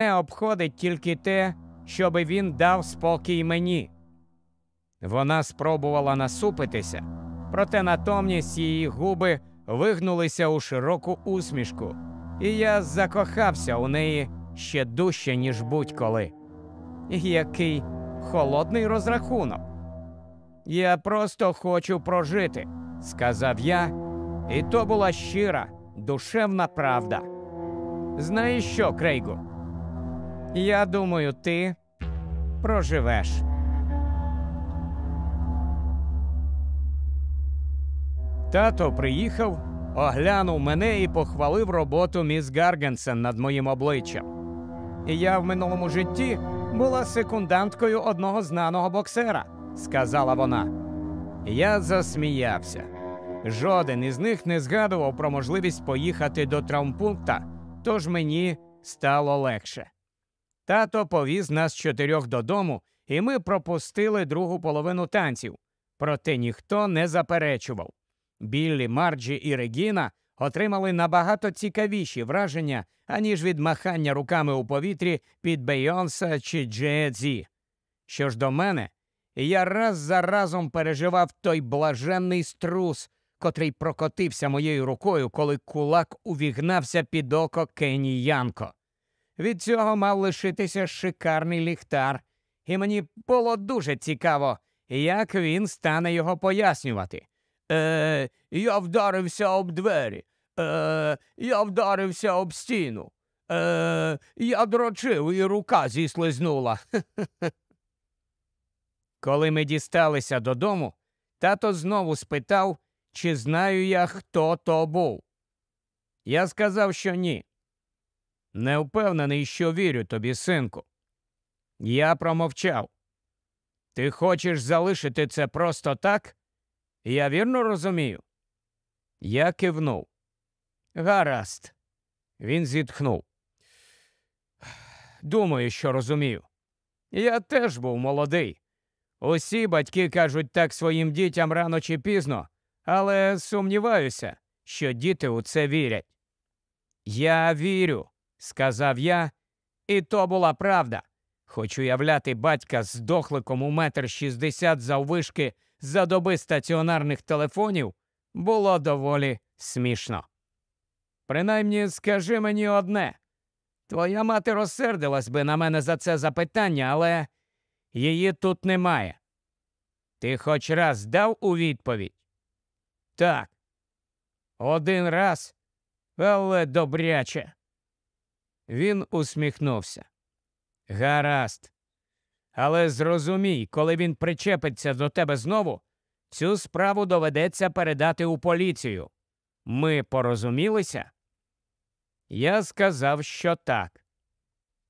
обходить тільки те, щоби він дав спокій мені. Вона спробувала насупитися, проте натомість її губи вигнулися у широку усмішку, і я закохався у неї ще дужче, ніж будь-коли. Який холодний розрахунок. Я просто хочу прожити, сказав я, і то була щира, душевна правда. Знаєш що, Крейгу? Я думаю, ти проживеш. Тато приїхав, оглянув мене і похвалив роботу міс Гаргенсен над моїм обличчям. Я в минулому житті була секунданткою одного знаного боксера, сказала вона. Я засміявся. Жоден із них не згадував про можливість поїхати до травмпункта, тож мені стало легше. Тато повіз нас чотирьох додому, і ми пропустили другу половину танців, проте ніхто не заперечував. Біллі, Марджі і Регіна отримали набагато цікавіші враження, аніж від махання руками у повітрі під Бейонсе чи Джей-Зі. Що ж до мене, я раз за разом переживав той блаженний струс, котрий прокотився моєю рукою, коли кулак увігнався під око Кенні Янко. Від цього мав лишитися шикарний ліхтар, і мені було дуже цікаво, як він стане його пояснювати. Е, Я вдарився об двері. Е, Я вдарився об стіну. Е, Я дрочив і рука зіслизнула. Коли ми дісталися додому, тато знову спитав, чи знаю я, хто то був. Я сказав, що ні. Не впевнений, що вірю тобі, синку. Я промовчав. Ти хочеш залишити це просто так? Я вірно розумію? Я кивнув. Гаразд. Він зітхнув. Думаю, що розумію. Я теж був молодий. Усі батьки кажуть так своїм дітям рано чи пізно, але сумніваюся, що діти у це вірять. Я вірю, сказав я, і то була правда. Хоч уявляти батька з дохликом у метр шістдесят заввишки за доби стаціонарних телефонів було доволі смішно. Принаймні, скажи мені одне твоя мати розсердилась би на мене за це запитання, але її тут немає. Ти хоч раз дав у відповідь? Так. Один раз, але добряче. Він усміхнувся. Гаразд. Але зрозумій, коли він причепиться до тебе знову, цю справу доведеться передати у поліцію. Ми порозумілися? Я сказав, що так.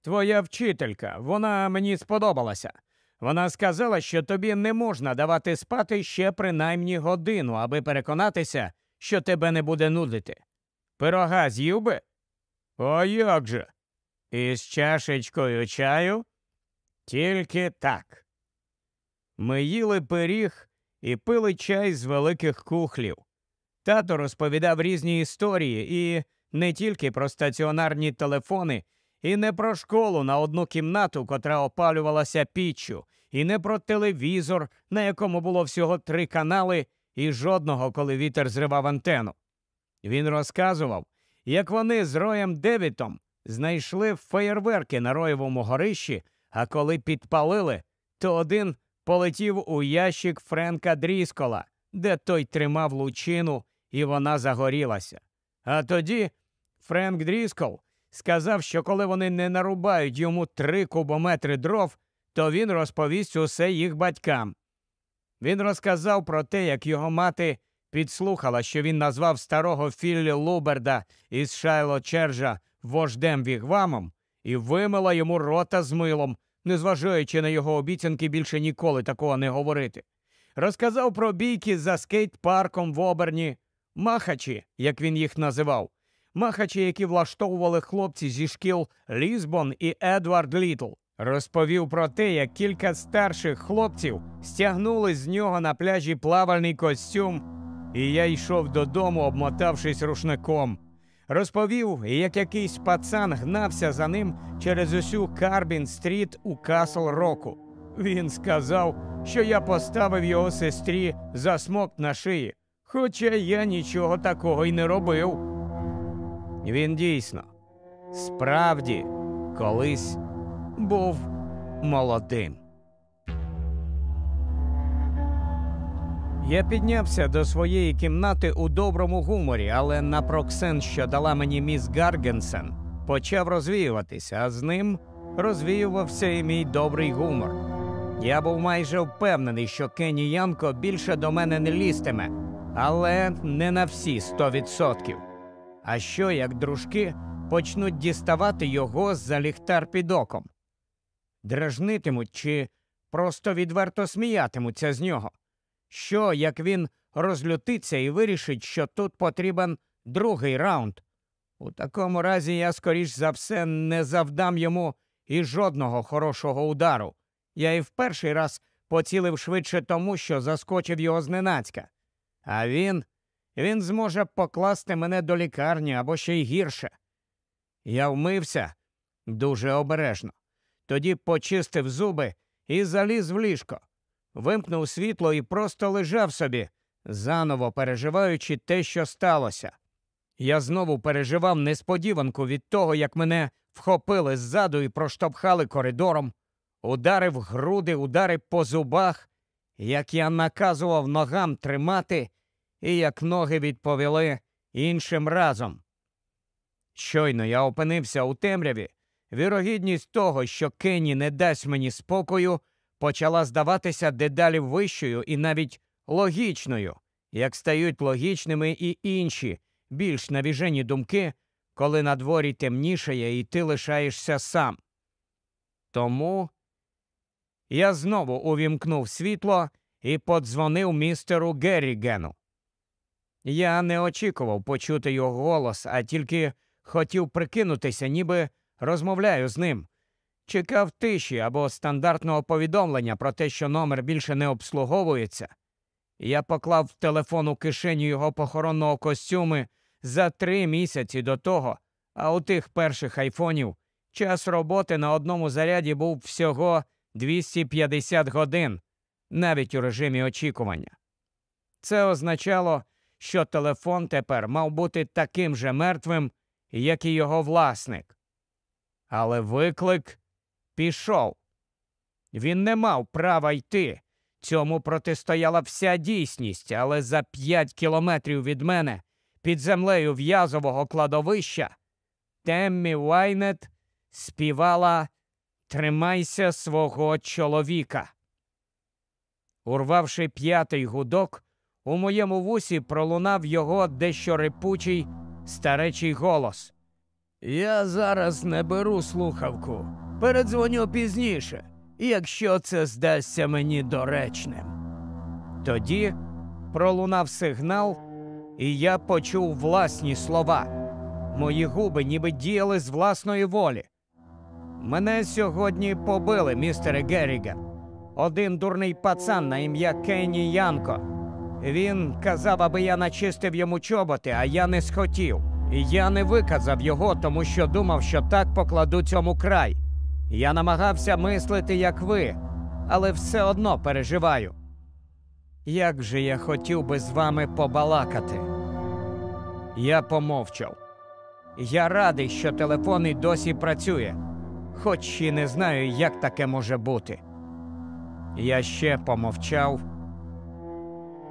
Твоя вчителька, вона мені сподобалася. Вона сказала, що тобі не можна давати спати ще принаймні годину, аби переконатися, що тебе не буде нудити. Пирога з'їв? «А як же? Із чашечкою чаю? Тільки так. Ми їли пиріг і пили чай з великих кухлів. Тато розповідав різні історії і не тільки про стаціонарні телефони, і не про школу на одну кімнату, котра опалювалася піччю, і не про телевізор, на якому було всього три канали, і жодного, коли вітер зривав антену. Він розказував, як вони з Роєм Девітом знайшли феєрверки на Роєвому горищі, а коли підпалили, то один полетів у ящик Френка Дріскола, де той тримав лучину, і вона загорілася. А тоді Френк Дріскол сказав, що коли вони не нарубають йому три кубометри дров, то він розповість усе їх батькам. Він розказав про те, як його мати підслухала, що він назвав старого Філлі Луберда із Шайло Чержа вождем Вігвамом і вимила йому рота з милом, незважаючи на його обіцянки більше ніколи такого не говорити. Розказав про бійки за скейт-парком в Оберні, махачі, як він їх називав, махачі, які влаштовували хлопці зі шкіл Лізбон і Едвард Літл. Розповів про те, як кілька старших хлопців стягнули з нього на пляжі плавальний костюм, і я йшов додому, обмотавшись рушником. Розповів, як якийсь пацан гнався за ним через усю Карбін стріт у Касл Року. Він сказав, що я поставив його сестрі засмок на шиї, хоча я нічого такого й не робив. Він дійсно, справді, колись був молодим. Я піднявся до своєї кімнати у доброму гуморі, але на проксен, що дала мені міс Гаргенсен, почав розвіюватися, а з ним розвіювався і мій добрий гумор. Я був майже впевнений, що Кенні Янко більше до мене не лістиме, але не на всі сто відсотків. А що як дружки почнуть діставати його за ліхтар під оком? Дражнитимуть чи просто відверто сміятимуться з нього? Що, як він розлютиться і вирішить, що тут потрібен другий раунд? У такому разі я, скоріш за все, не завдам йому і жодного хорошого удару. Я і в перший раз поцілив швидше тому, що заскочив його зненацька. А він він зможе покласти мене до лікарні або ще й гірше. Я вмився дуже обережно. Тоді почистив зуби і заліз в ліжко вимкнув світло і просто лежав собі, заново переживаючи те, що сталося. Я знову переживав несподіванку від того, як мене вхопили ззаду і проштовхали коридором, удари в груди, удари по зубах, як я наказував ногам тримати, і як ноги відповіли іншим разом. Щойно я опинився у темряві, вірогідність того, що Кенні не дасть мені спокою, почала здаватися дедалі вищою і навіть логічною, як стають логічними і інші, більш навіжені думки, коли на дворі темнішає і ти лишаєшся сам. Тому я знову увімкнув світло і подзвонив містеру Геррігену. Я не очікував почути його голос, а тільки хотів прикинутися, ніби розмовляю з ним, чекав тиші або стандартного повідомлення про те, що номер більше не обслуговується. Я поклав телефон у кишеню його похоронного костюми за три місяці до того, а у тих перших айфонів час роботи на одному заряді був всього 250 годин, навіть у режимі очікування. Це означало, що телефон тепер мав бути таким же мертвим, як і його власник. Але виклик пішов. Він не мав права йти. Цьому протистояла вся дійсність, але за п'ять кілометрів від мене, під землею В'язового кладовища, Теммі Вайнет співала Тримайся свого чоловіка. Урвавши п'ятий гудок, у моєму вусі пролунав його дещо рипучий старечий голос. Я зараз не беру слухавку. Передзвоню пізніше, якщо це здасться мені доречним. Тоді пролунав сигнал, і я почув власні слова. Мої губи ніби діяли з власної волі. Мене сьогодні побили, містере Герріган. Один дурний пацан на ім'я Кенні Янко. Він казав, аби я начистив йому чоботи, а я не схотів. І я не виказав його, тому що думав, що так покладу цьому край. Я намагався мислити, як ви, але все одно переживаю. Як же я хотів би з вами побалакати? Я помовчав. Я радий, що телефон і досі працює, хоч і не знаю, як таке може бути. Я ще помовчав.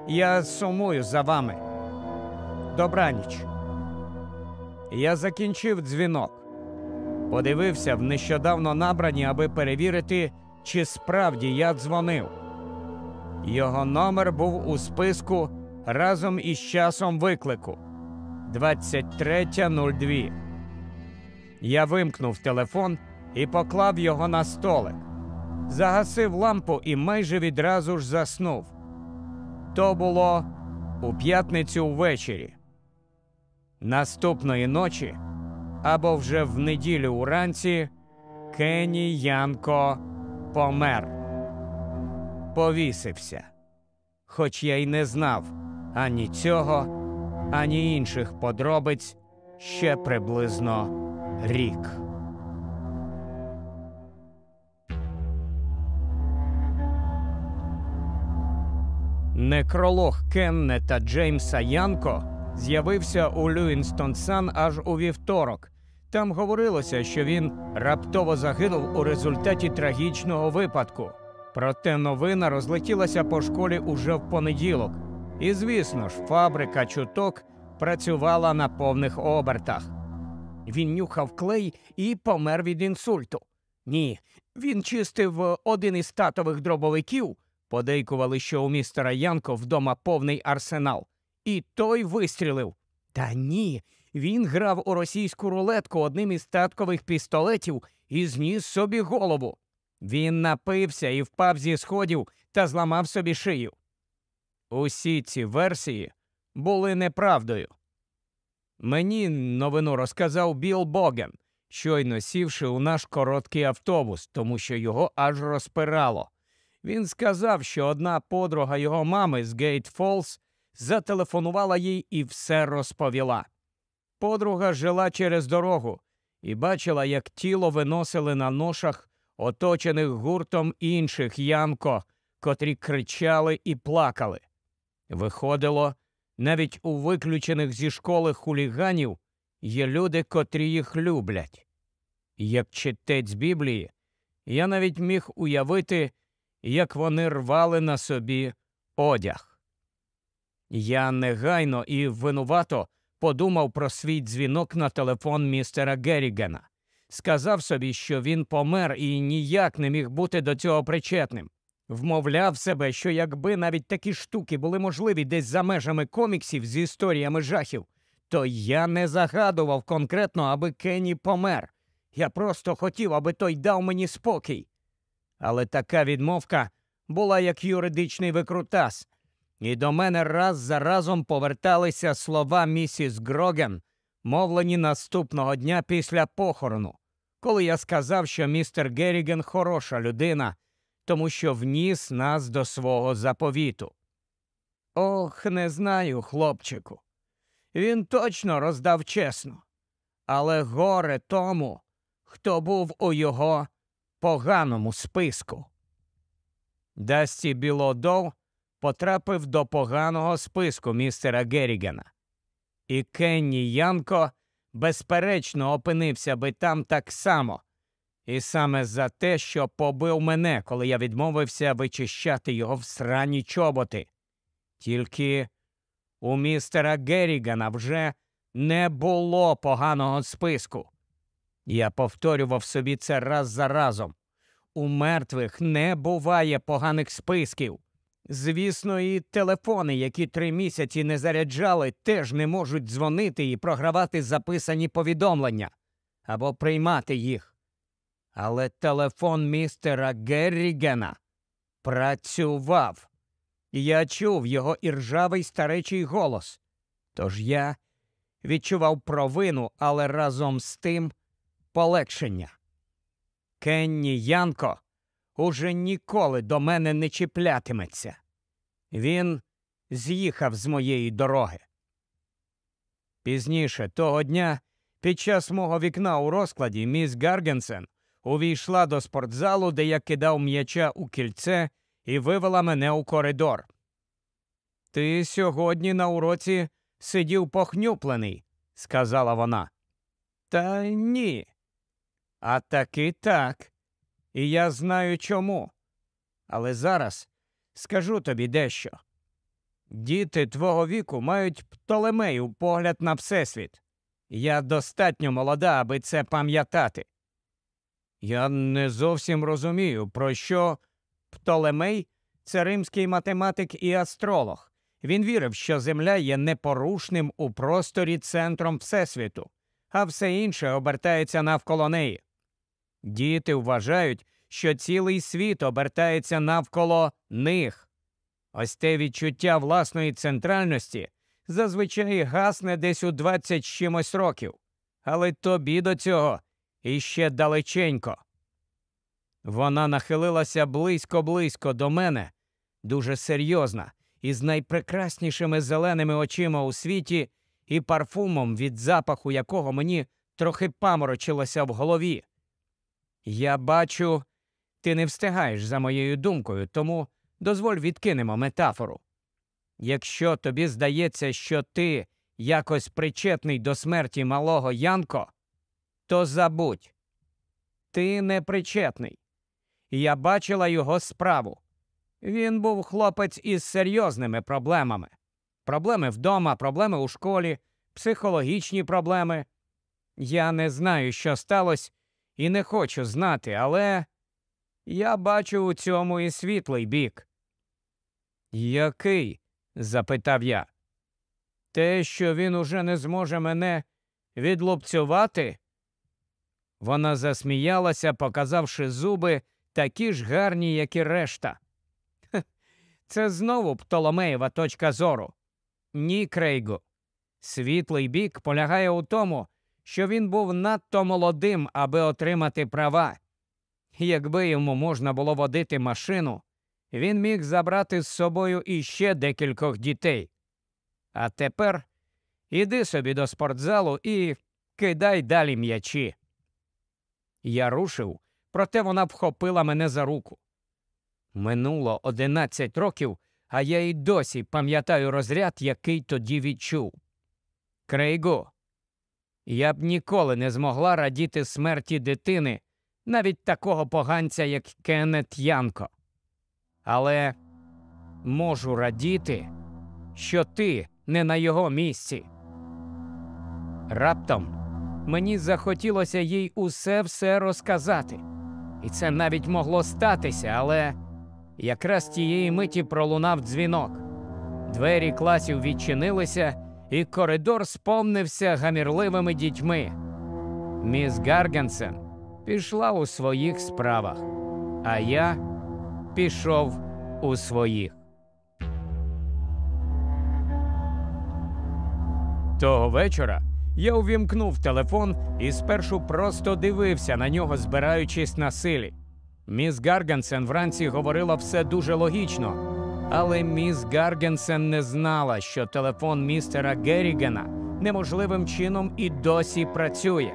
Я сумую за вами. Добраніч. Я закінчив дзвінок подивився в нещодавно набрані, аби перевірити, чи справді я дзвонив. Його номер був у списку разом із часом виклику 23.02. Я вимкнув телефон і поклав його на столик. Загасив лампу і майже відразу ж заснув. То було у п'ятницю ввечері. Наступної ночі або вже в неділю уранці Кені Янко помер. Повісився. Хоч я й не знав ані цього, ані інших подробиць ще приблизно рік. Некролог Кеннета Джеймса Янко з'явився у Люінстон Сан аж у вівторок. Там говорилося, що він раптово загинув у результаті трагічного випадку. Проте новина розлетілася по школі уже в понеділок. І, звісно ж, фабрика чуток працювала на повних обертах. Він нюхав клей і помер від інсульту. Ні, він чистив один із татових дробовиків, подейкували, що у містера Янко вдома повний арсенал, і той вистрілив. Та ні, він грав у російську рулетку одним із таткових пістолетів і зніс собі голову. Він напився і впав зі сходів та зламав собі шию. Усі ці версії були неправдою. Мені новину розказав Біл Боген, щойно сівши у наш короткий автобус, тому що його аж розпирало. Він сказав, що одна подруга його мами з Гейт Фолс зателефонувала їй і все розповіла. Подруга жила через дорогу і бачила, як тіло виносили на ношах, оточених гуртом інших Янко, котрі кричали і плакали. Виходило, навіть у виключених зі школи хуліганів є люди, котрі їх люблять. Як читець Біблії, я навіть міг уявити, як вони рвали на собі одяг. Я негайно і винувато подумав про свій дзвінок на телефон містера Геррігена. Сказав собі, що він помер і ніяк не міг бути до цього причетним. Вмовляв себе, що якби навіть такі штуки були можливі десь за межами коміксів з історіями жахів, то я не загадував конкретно, аби Кенні помер. Я просто хотів, аби той дав мені спокій. Але така відмовка була як юридичний викрутас, і до мене раз за разом поверталися слова місіс Гроген, мовлені наступного дня після похорону, коли я сказав, що містер Герріген хороша людина, тому що вніс нас до свого заповіту. Ох, не знаю, хлопчику. Він точно роздав чесно, але горе тому, хто був у його поганому списку. Дасті Білодов потрапив до поганого списку містера Геррігена. І Кенні Янко, безперечно, опинився би там так само, і саме за те, що побив мене, коли я відмовився вичищати його в срані чоботи. Тільки у містера Геррігана вже не було поганого списку. Я повторював собі це раз за разом. У мертвих не буває поганих списків. Звісно, і телефони, які три місяці не заряджали, теж не можуть дзвонити і програвати записані повідомлення або приймати їх. Але телефон містера Геррігена працював. Я чув його іржавий старечий голос. Тож я відчував провину, але разом з тим полегшення. Кенні Янко уже ніколи до мене не чіплятиметься. Він з'їхав з моєї дороги. Пізніше того дня, під час мого вікна у розкладі, міс Гаргенсен увійшла до спортзалу, де я кидав м'яча у кільце і вивела мене у коридор. Ти сьогодні на уроці сидів похнюплений, сказала вона. Та ні. А таки так. І я знаю чому. Але зараз скажу тобі дещо. Діти твого віку мають Птолемею погляд на Всесвіт. Я достатньо молода, аби це пам'ятати. Я не зовсім розумію, про що Птолемей це римський математик і астролог. Він вірив, що Земля є непорушним у просторі центром Всесвіту, а все інше обертається навколо неї. Діти вважають, що цілий світ обертається навколо них. Ось те відчуття власної центральності зазвичай гасне десь у 20 чимось років, але тобі до цього іще далеченько. Вона нахилилася близько-близько до мене, дуже серйозна, із найпрекраснішими зеленими очима у світі, і парфумом, від запаху якого мені трохи паморочилося в голові. Я бачу, ти не встигаєш за моєю думкою, тому дозволь відкинемо метафору. Якщо тобі здається, що ти якось причетний до смерті малого Янко, то забудь, ти не причетний. Я бачила його справу. Він був хлопець із серйозними проблемами. Проблеми вдома, проблеми у школі, психологічні проблеми. Я не знаю, що сталося, і не хочу знати, але я бачу у цьому і світлий бік. Який? запитав я. Те, що він уже не зможе мене відлупцювати? Вона засміялася, показавши зуби такі ж гарні, як і решта. Це знову Птоломеєва точка зору. Ні, Крейгу. Світлий бік полягає у тому, що він був надто молодим, аби отримати права. Якби йому можна було водити машину, він міг забрати з собою іще декількох дітей. А тепер іди собі до спортзалу і кидай далі м'ячі. Я рушив, проте вона вхопила мене за руку. Минуло одинадцять років, а я й досі пам'ятаю розряд, який тоді відчув. Крейго, я б ніколи не змогла радіти смерті дитини, навіть такого поганця, як Кеннет Янко. Але можу радіти, що ти не на його місці. Раптом мені захотілося їй усе все розказати, і це навіть могло статися, але якраз тієї миті пролунав дзвінок. Двері класів відчинилися, і коридор сповнився гамірливими дітьми. Міс Гаргенсен пішла у своїх справах, а я пішов у своїх. Того вечора я увімкнув телефон і спершу просто дивився на нього, збираючись на силі. Міс Гаргенсен вранці говорила все дуже логічно, але міс Гаргенсен не знала, що телефон містера Геррігена неможливим чином і досі працює.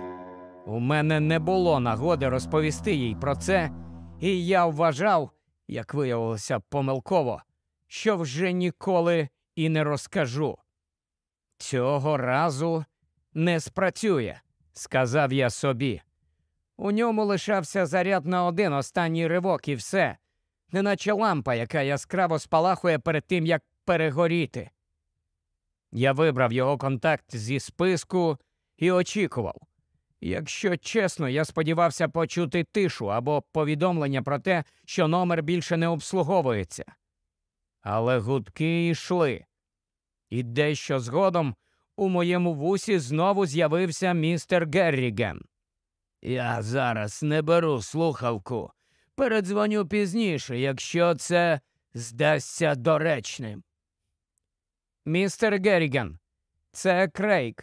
У мене не було нагоди розповісти їй про це, і я вважав, як виявилося помилково, що вже ніколи і не розкажу. Цього разу не спрацює, сказав я собі. У ньому лишався заряд на один останній ривок, і все, неначе лампа, яка яскраво спалахує перед тим, як перегоріти. Я вибрав його контакт зі списку і очікував. Якщо чесно, я сподівався почути тишу або повідомлення про те, що номер більше не обслуговується. Але гудки йшли. І дещо згодом у моєму вусі знову з'явився містер Герріген. Я зараз не беру слухавку. Передзвоню пізніше, якщо це здасться доречним. Містер Герріген, це Крейг.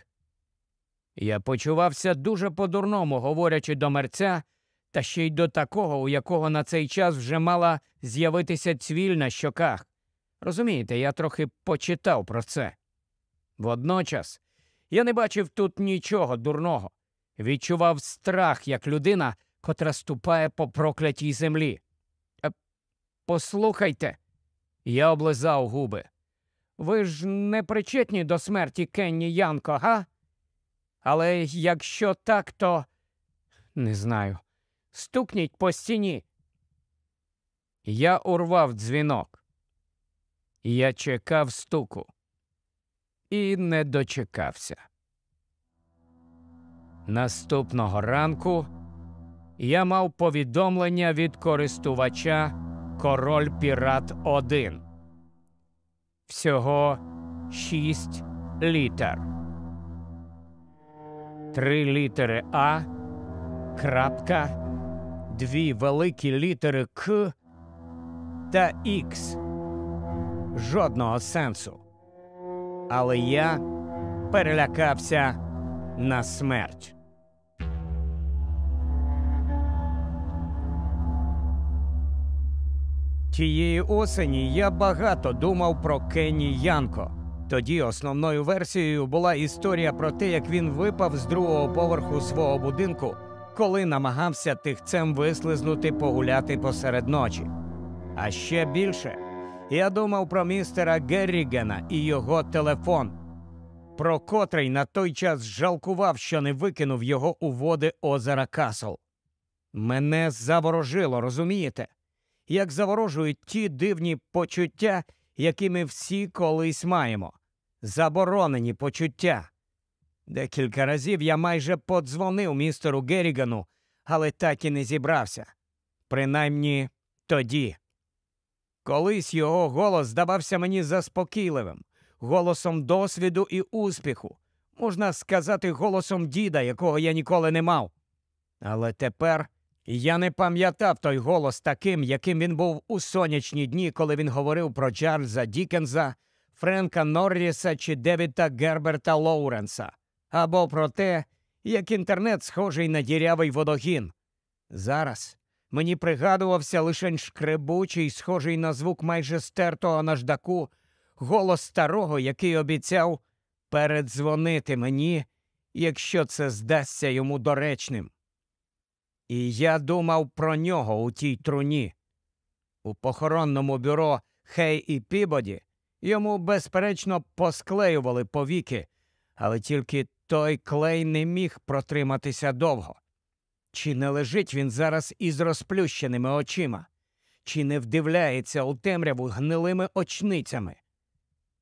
Я почувався дуже по-дурному, говорячи до мерця, та ще й до такого, у якого на цей час вже мала з'явитися цвіль на щоках. Розумієте, я трохи почитав про це. Водночас я не бачив тут нічого дурного, відчував страх як людина, котра ступає по проклятій землі. Е, послухайте, я облизав губи. Ви ж не причетні до смерті Кенні Янко, га? Але якщо так, то не знаю. Стукніть по стіні. Я урвав дзвінок. Я чекав стуку і не дочекався. Наступного ранку я мав повідомлення від користувача Король Пірат 1. Всього шість літер. Три літери А, крапка, дві великі літери К та Х. Жодного сенсу. Але я перелякався на смерть. Тієї осені я багато думав про Кенні Янко. Тоді основною версією була історія про те, як він випав з другого поверху свого будинку, коли намагався тихцем вислизнути погуляти посеред ночі. А ще більше я думав про містера Геррігена і його телефон, про котрий на той час жалкував, що не викинув його у води озера Касл. Мене заворожило, розумієте? Як заворожують ті дивні почуття, які ми всі колись маємо. Заборонені почуття. Декілька разів я майже подзвонив містеру Герігану, але так і не зібрався. Принаймні тоді. Колись його голос здавався мені заспокійливим, голосом досвіду і успіху, можна сказати, голосом діда, якого я ніколи не мав. Але тепер я не пам'ятав той голос таким, яким він був у сонячні дні, коли він говорив про Чарльза Дікенза, Френка Норріса чи Девіда Герберта Лоуренса, або про те, як інтернет схожий на дірявий водогін. Зараз мені пригадувався лише шкребучий, схожий на звук майже стертого наждаку, голос старого, який обіцяв передзвонити мені, якщо це здасться йому доречним. І я думав про нього у тій труні. У похоронному бюро Хей і Пібоді йому, безперечно, посклеювали повіки, але тільки той клей не міг протриматися довго. Чи не лежить він зараз із розплющеними очима, чи не вдивляється у темряву гнилими очницями?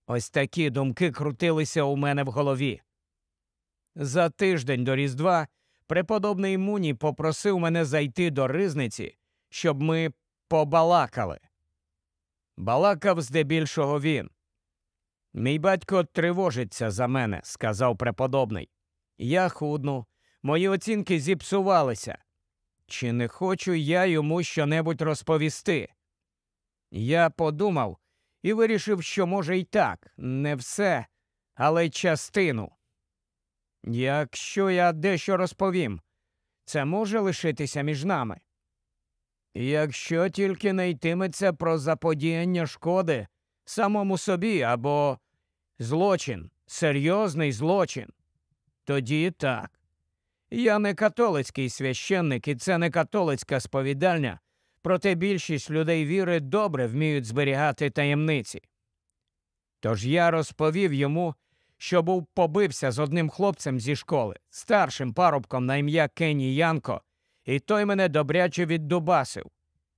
Ось такі думки крутилися у мене в голові. За тиждень до Різдва преподобний Муні попросив мене зайти до ризниці, щоб ми побалакали. Балакав здебільшого він. Мій батько тривожиться за мене, сказав преподобний. Я худну, мої оцінки зіпсувалися. Чи не хочу я йому щонебудь розповісти? Я подумав і вирішив, що може й так, не все, але частину. Якщо я дещо розповім, це може лишитися між нами. Якщо тільки не йтиметься про заподіяння шкоди самому собі або злочин, серйозний злочин, тоді так. Я не католицький священник, і це не католицька сповідальня, проте більшість людей віри добре вміють зберігати таємниці. Тож я розповів йому, що був побився з одним хлопцем зі школи, старшим парубком на ім'я Кенні Янко, і той мене добряче віддубасив.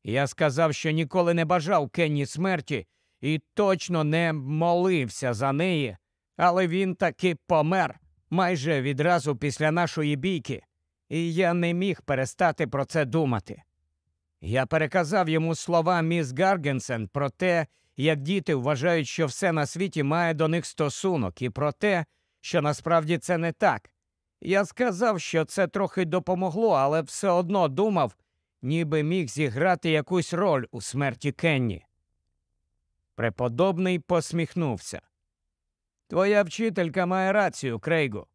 Я сказав, що ніколи не бажав Кенні смерті і точно не молився за неї, але він таки помер майже відразу після нашої бійки, і я не міг перестати про це думати. Я переказав йому слова міс Гаргенсен про те, як діти вважають, що все на світі має до них стосунок, і про те, що насправді це не так. Я сказав, що це трохи допомогло, але все одно думав, ніби міг зіграти якусь роль у смерті Кенні. Преподобний посміхнувся. Твоя вчителька має рацію, Крейгу.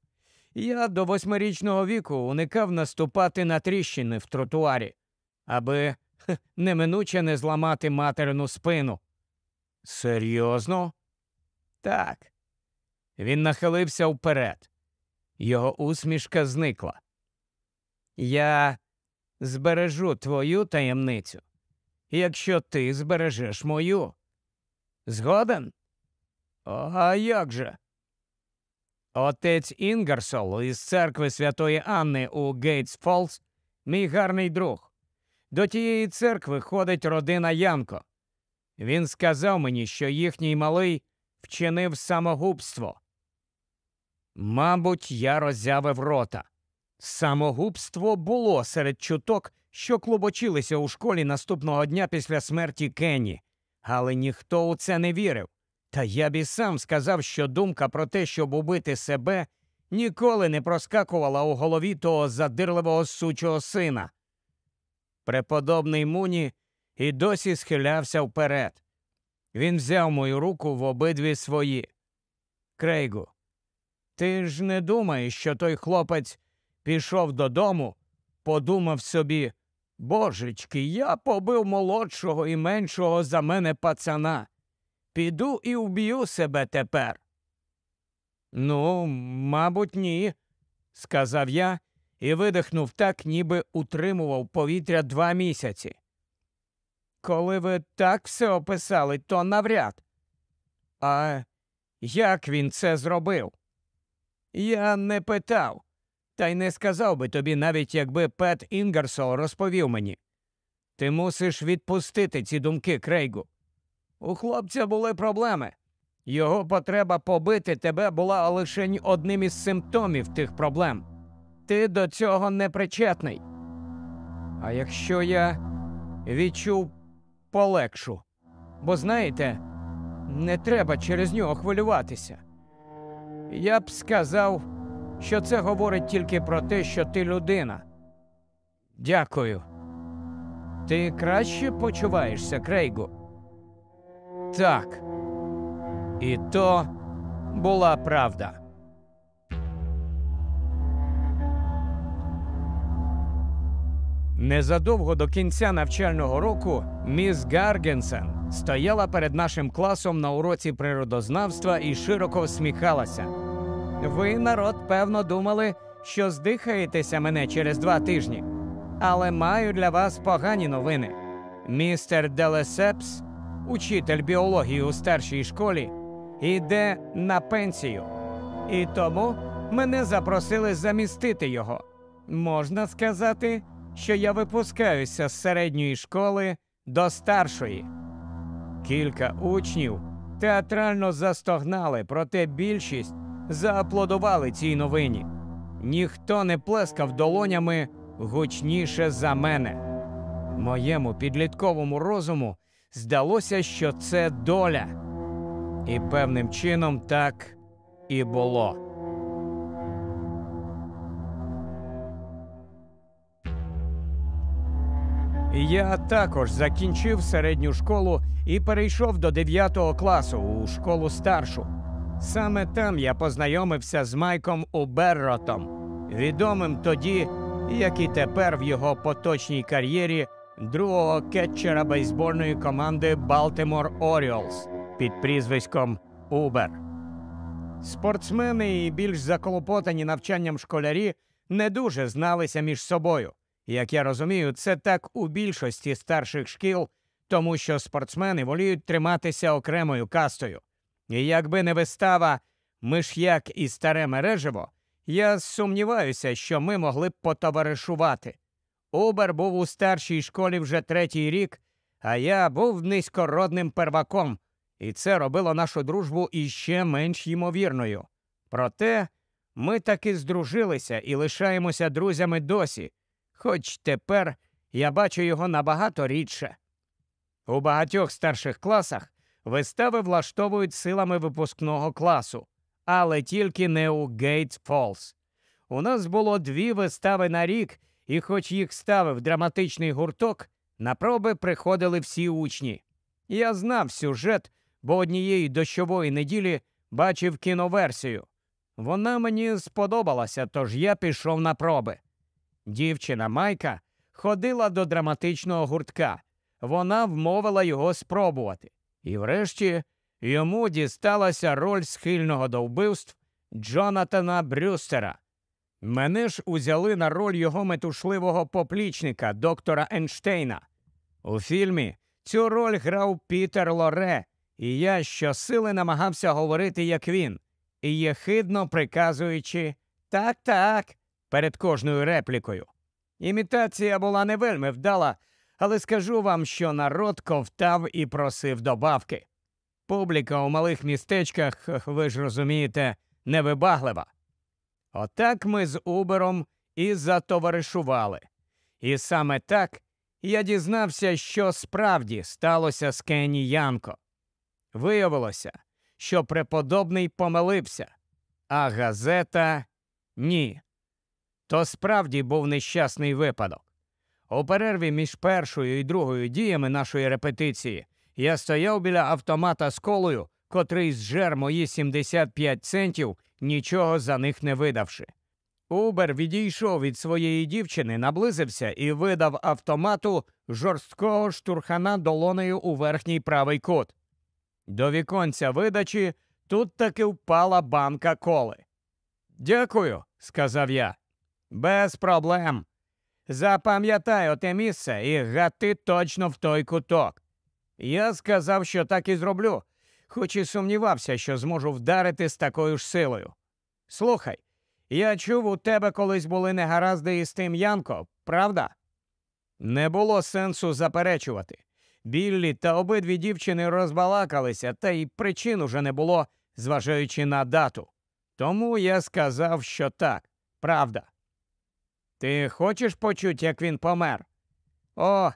Я до восьмирічного віку уникав наступати на тріщини в тротуарі, аби неминуче не зламати материну спину. Серйозно? Так. Він нахилився вперед. Його усмішка зникла. Я збережу твою таємницю, якщо ти збережеш мою. Згоден? А як же? Отець Інгарсол із церкви Святої Анни у Гейтс Фолс мій гарний друг. До тієї церкви ходить родина Янко. Він сказав мені, що їхній малий вчинив самогубство. Мабуть, я роззявив рота. Самогубство було серед чуток, що клубочилися у школі наступного дня після смерті Кенні, але ніхто у це не вірив. Та я б і сам сказав, що думка про те, щоб убити себе, ніколи не проскакувала у голові того задирливого сучого сина. Преподобний Муні і досі схилявся вперед. Він взяв мою руку в обидві свої. Крейгу, ти ж не думаєш, що той хлопець пішов додому, подумав собі Божечки, я побив молодшого і меншого за мене пацана. Піду і вб'ю себе тепер. Ну, мабуть, ні, сказав я і видихнув так, ніби утримував повітря два місяці. Коли ви так все описали, то навряд. А як він це зробив? Я не питав, та й не сказав би тобі, навіть якби Пет Інгерсол розповів мені. Ти мусиш відпустити ці думки, Крейгу. У хлопця були проблеми. Його потреба побити тебе була лише одним із симптомів тих проблем. Ти до цього не причетний. А якщо я відчув полегшу, бо знаєте, не треба через нього хвилюватися. Я б сказав, що це говорить тільки про те, що ти людина. Дякую. Ти краще почуваєшся, Крейгу? Так. І то була правда. Незадовго до кінця навчального року міс Гаргенсен стояла перед нашим класом на уроці природознавства і широко всміхалася. Ви, народ, певно, думали, що здихаєтеся мене через два тижні. Але маю для вас погані новини. Містер Делесепс, учитель біології у старшій школі, йде на пенсію. І тому мене запросили замістити його. Можна сказати, що я випускаюся з середньої школи до старшої. Кілька учнів театрально застогнали, проте більшість зааплодували цій новині. Ніхто не плескав долонями гучніше за мене. Моєму підлітковому розуму здалося, що це доля. І певним чином так і було. Я також закінчив середню школу і перейшов до 9 класу у школу старшу. Саме там я познайомився з Майком Уберротом, відомим тоді, як і тепер в його поточній кар'єрі другого кетчера бейсбольної команди Baltimore Orioles під прізвиськом Убер. Спортсмени і більш заколопотані навчанням школярі не дуже зналися між собою. Як я розумію, це так у більшості старших шкіл, тому що спортсмени воліють триматися окремою кастою. І якби не вистава миш'як і старе мережево, я сумніваюся, що ми могли б потоваришувати. Убер був у старшій школі вже третій рік, а я був низькородним перваком, і це робило нашу дружбу іще менш ймовірною. Проте ми таки здружилися і лишаємося друзями досі, хоч тепер я бачу його набагато рідше. У багатьох старших класах вистави влаштовують силами випускного класу, але тільки не у Гейтс Фолс. У нас було дві вистави на рік, і, хоч їх ставив драматичний гурток, на проби приходили всі учні. Я знав сюжет, бо однієї дощової неділі бачив кіноверсію. Вона мені сподобалася, тож я пішов на проби. Дівчина Майка ходила до драматичного гуртка. Вона вмовила його спробувати. І врешті йому дісталася роль схильного до вбивств Джонатана Брюстера. Мене ж узяли на роль його метушливого поплічника, доктора Енштейна. У фільмі цю роль грав Пітер Лоре, і я щосили намагався говорити, як він, і єхидно приказуючи так, так перед кожною реплікою. Імітація була не вельми вдала, але скажу вам, що народ ковтав і просив добавки. Публіка у малих містечках, ви ж розумієте, невибаглива. Отак ми з Убером і затоваришували. І саме так я дізнався, що справді сталося з Кенні Янко. Виявилося, що преподобний помилився, а газета ні. То справді був нещасний випадок. У перерві між першою і другою діями нашої репетиції я стояв біля автомата з колою, котрий зжер мої 75 центів, нічого за них не видавши. Убер відійшов від своєї дівчини, наблизився і видав автомату жорсткого штурхана долонею у верхній правий кут. До віконця видачі тут таки впала банка коли. Дякую, сказав я. Без проблем. Запам'ятай оте місце і гати точно в той куток. Я сказав, що так і зроблю, хоч і сумнівався, що зможу вдарити з такою ж силою. Слухай, я чув, у тебе колись були негаразди із тим Янко, правда? Не було сенсу заперечувати. Біллі та обидві дівчини розбалакалися, та й причин уже не було, зважаючи на дату. Тому я сказав, що так, правда. Ти хочеш почути, як він помер? О,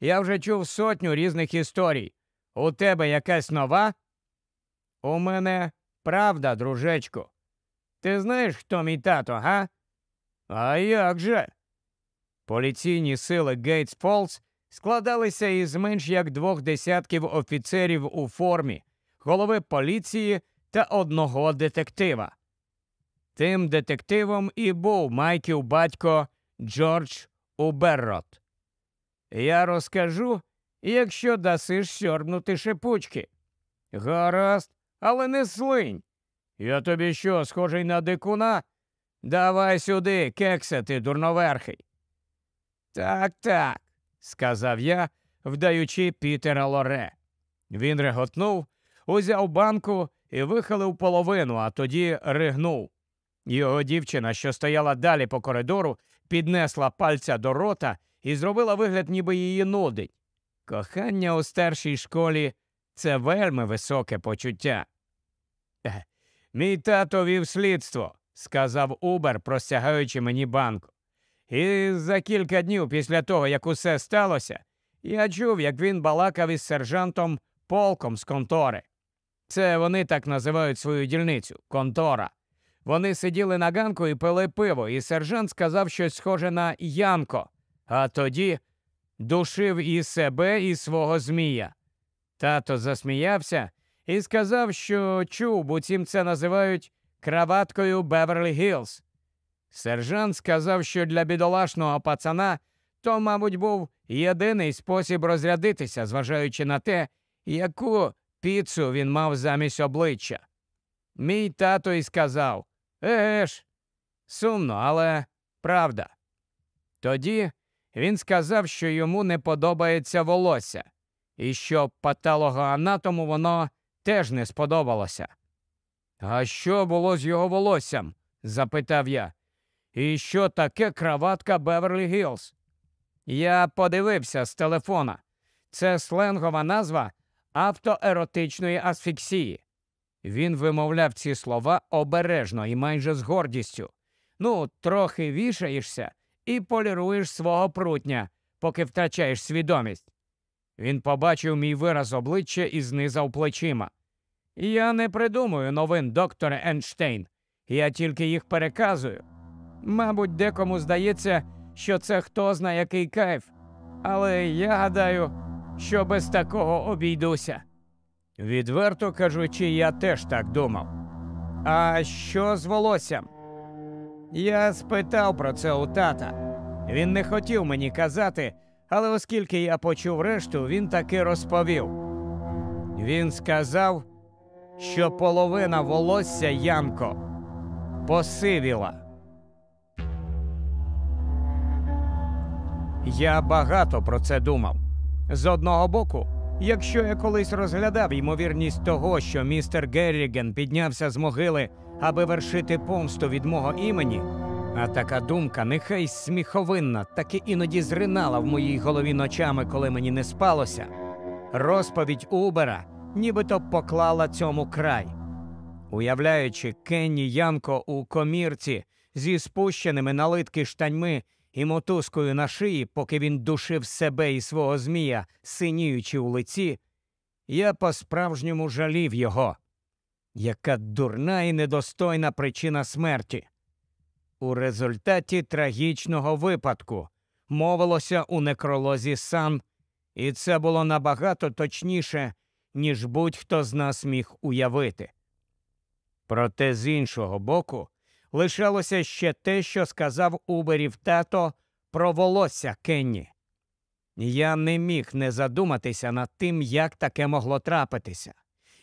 я вже чув сотню різних історій. У тебе якась нова? У мене правда, дружечко. Ти знаєш, хто мій тато, га? А як же? Поліційні сили Гейтс Фолс складалися із менш як двох десятків офіцерів у формі, голови поліції та одного детектива. Тим детективом і був Майків батько Джордж Уберрот. Я розкажу, якщо дасиш сьорбнути шипучки. Гаразд, але не слинь. Я тобі що, схожий на дикуна? Давай сюди, кексе, ти дурноверхий. Так, так, сказав я, вдаючи Пітера Лоре. Він реготнув, узяв банку і вихилив половину, а тоді ригнув. Його дівчина, що стояла далі по коридору, піднесла пальця до рота і зробила вигляд, ніби її нудить. Кохання у старшій школі це вельми високе почуття. Мій тато вів слідство, сказав Убер, простягаючи мені банку. І за кілька днів після того, як усе сталося, я чув, як він балакав із сержантом полком з контори. Це вони так називають свою дільницю контора. Вони сиділи на ганку і пили пиво, і сержант сказав щось схоже на Янко, а тоді душив і себе, і свого змія. Тато засміявся і сказав, що чув, буцім це називають краваткою Беверлі Гілз. Сержант сказав, що для бідолашного пацана то, мабуть, був єдиний спосіб розрядитися, зважаючи на те, яку піцу він мав замість обличчя. Мій тато й сказав же, сумно, але правда. Тоді він сказав, що йому не подобається волосся, і що патологоанатому воно теж не сподобалося. А що було з його волоссям? запитав я. І що таке краватка Беверлі Гілз? Я подивився з телефона. Це сленгова назва автоеротичної асфіксії. Він вимовляв ці слова обережно і майже з гордістю. Ну, трохи вішаєшся і поліруєш свого прутня, поки втрачаєш свідомість. Він побачив мій вираз обличчя і знизав плечима. Я не придумую новин, докторе Енштейн. Я тільки їх переказую. Мабуть, декому здається, що це хто зна який кайф, але я гадаю, що без такого обійдуся. Відверто кажучи, я теж так думав. А що з волоссям? Я спитав про це у тата. Він не хотів мені казати, але оскільки я почув решту, він таки розповів. Він сказав, що половина волосся Янко посивіла. Я багато про це думав. З одного боку, якщо я колись розглядав ймовірність того, що містер Герріген піднявся з могили, аби вершити помсту від мого імені, а така думка, нехай сміховинна, таки іноді зринала в моїй голові ночами, коли мені не спалося. Розповідь Убера нібито поклала цьому край. Уявляючи Кенні Янко у комірці зі спущеними налитки штаньми і мотузкою на шиї, поки він душив себе і свого Змія, синіючи у лиці, я по-справжньому жалів його. Яка дурна і недостойна причина смерті. У результаті трагічного випадку мовилося у некролозі сан, і це було набагато точніше, ніж будь-хто з нас міг уявити. Проте з іншого боку, лишалося ще те, що сказав Уберів тато про волосся Кенні. Я не міг не задуматися над тим, як таке могло трапитися,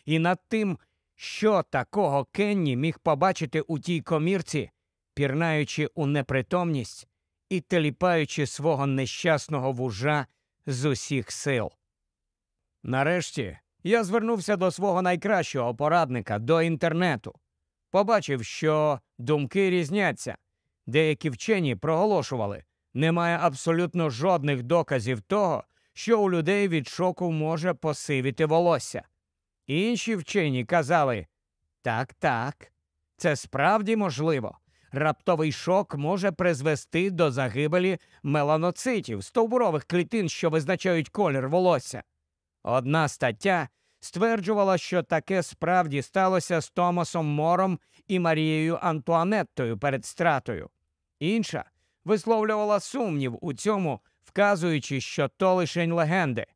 і над тим, що такого Кенні міг побачити у тій комірці, пірнаючи у непритомність і теліпаючи свого нещасного вужа з усіх сил. Нарешті я звернувся до свого найкращого порадника, до інтернету. Побачив, що думки різняться. Деякі вчені проголошували, немає абсолютно жодних доказів того, що у людей від шоку може посивіти волосся. Інші вчені казали так, так, це справді можливо. Раптовий шок може призвести до загибелі меланоцитів, стовбурових клітин, що визначають колір волосся. Одна стаття стверджувала, що таке справді сталося з Томасом Мором і Марією Антуанеттою перед стратою. Інша висловлювала сумнів у цьому, вказуючи, що то лишень легенди.